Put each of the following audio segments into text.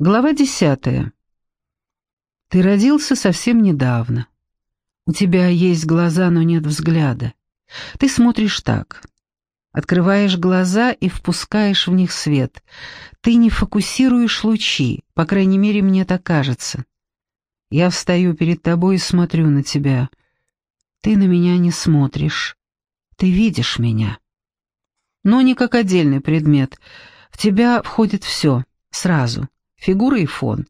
Глава десятая. Ты родился совсем недавно. У тебя есть глаза, но нет взгляда. Ты смотришь так. Открываешь глаза и впускаешь в них свет. Ты не фокусируешь лучи, по крайней мере, мне так кажется. Я встаю перед тобой и смотрю на тебя. Ты на меня не смотришь. Ты видишь меня. Но не как отдельный предмет. В тебя входит все, сразу фигура и фон.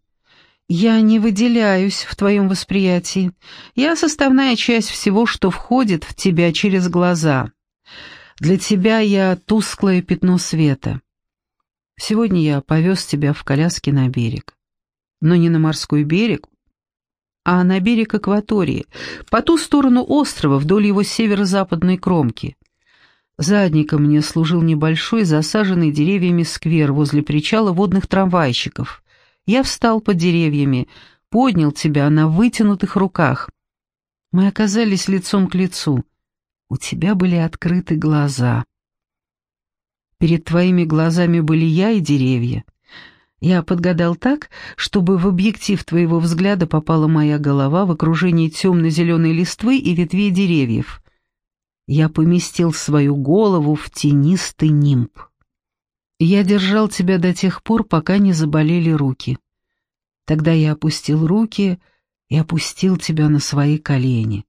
Я не выделяюсь в твоем восприятии. Я составная часть всего, что входит в тебя через глаза. Для тебя я тусклое пятно света. Сегодня я повез тебя в коляске на берег. Но не на морской берег, а на берег акватории, по ту сторону острова, вдоль его северо-западной кромки. Задником мне служил небольшой, засаженный деревьями сквер возле причала водных трамвайщиков. Я встал под деревьями, поднял тебя на вытянутых руках. Мы оказались лицом к лицу. У тебя были открыты глаза. Перед твоими глазами были я и деревья. Я подгадал так, чтобы в объектив твоего взгляда попала моя голова в окружении темно-зеленой листвы и ветвей деревьев — я поместил свою голову в тенистый нимб. Я держал тебя до тех пор, пока не заболели руки. Тогда я опустил руки и опустил тебя на свои колени.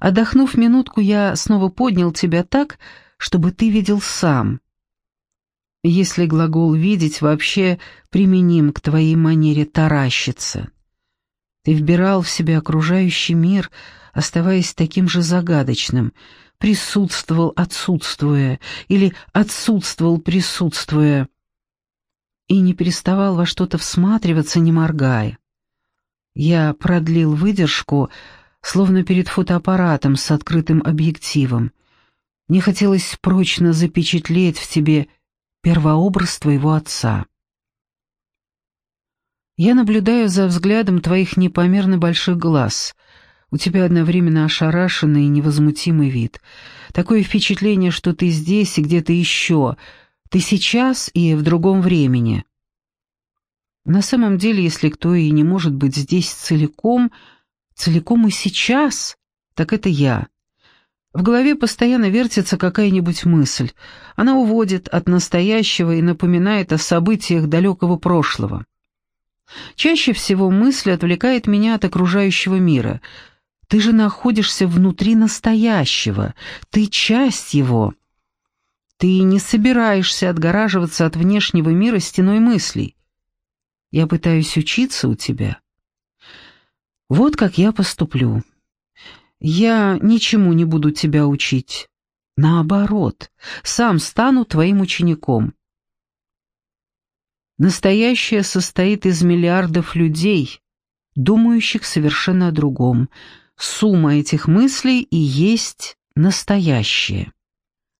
Отдохнув минутку, я снова поднял тебя так, чтобы ты видел сам. Если глагол «видеть» вообще применим к твоей манере таращиться. Ты вбирал в себя окружающий мир, оставаясь таким же загадочным — присутствовал, отсутствуя, или отсутствовал, присутствуя, и не переставал во что-то всматриваться, не моргая. Я продлил выдержку, словно перед фотоаппаратом с открытым объективом. Мне хотелось прочно запечатлеть в тебе первообраз твоего отца. Я наблюдаю за взглядом твоих непомерно больших глаз — у тебя одновременно ошарашенный и невозмутимый вид. Такое впечатление, что ты здесь и где-то еще. Ты сейчас и в другом времени. На самом деле, если кто и не может быть здесь целиком, целиком и сейчас, так это я. В голове постоянно вертится какая-нибудь мысль. Она уводит от настоящего и напоминает о событиях далекого прошлого. Чаще всего мысль отвлекает меня от окружающего мира — ты же находишься внутри настоящего, ты часть его. Ты не собираешься отгораживаться от внешнего мира стеной мыслей. Я пытаюсь учиться у тебя. Вот как я поступлю. Я ничему не буду тебя учить. Наоборот, сам стану твоим учеником. Настоящее состоит из миллиардов людей, думающих совершенно о другом — Сумма этих мыслей и есть настоящее.